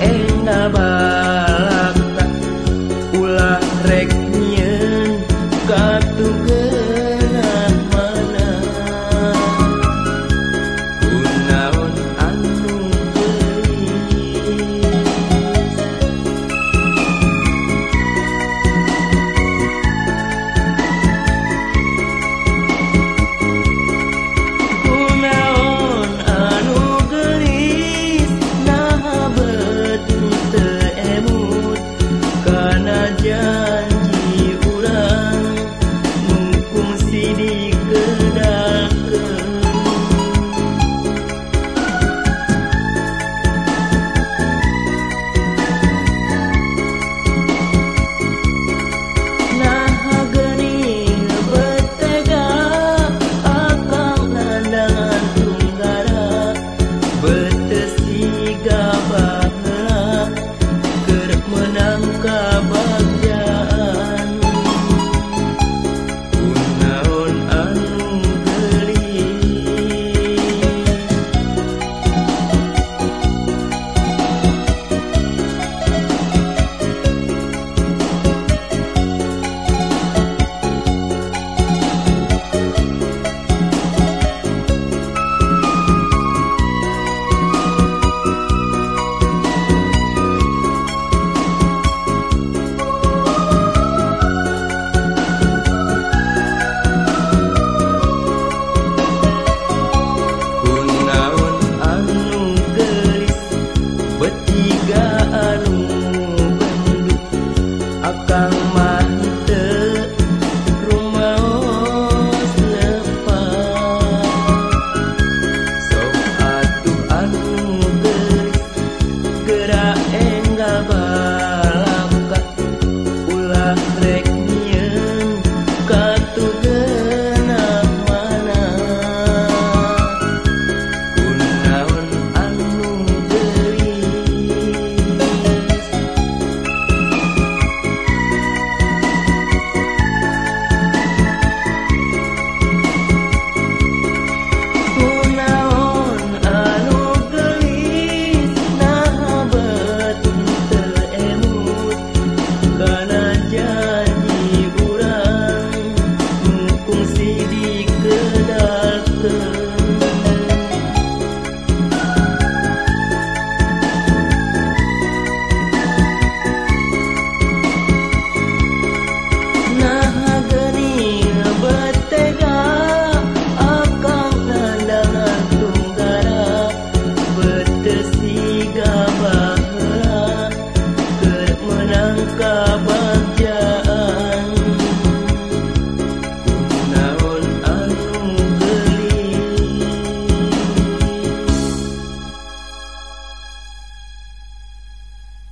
en Navarra. mana jauh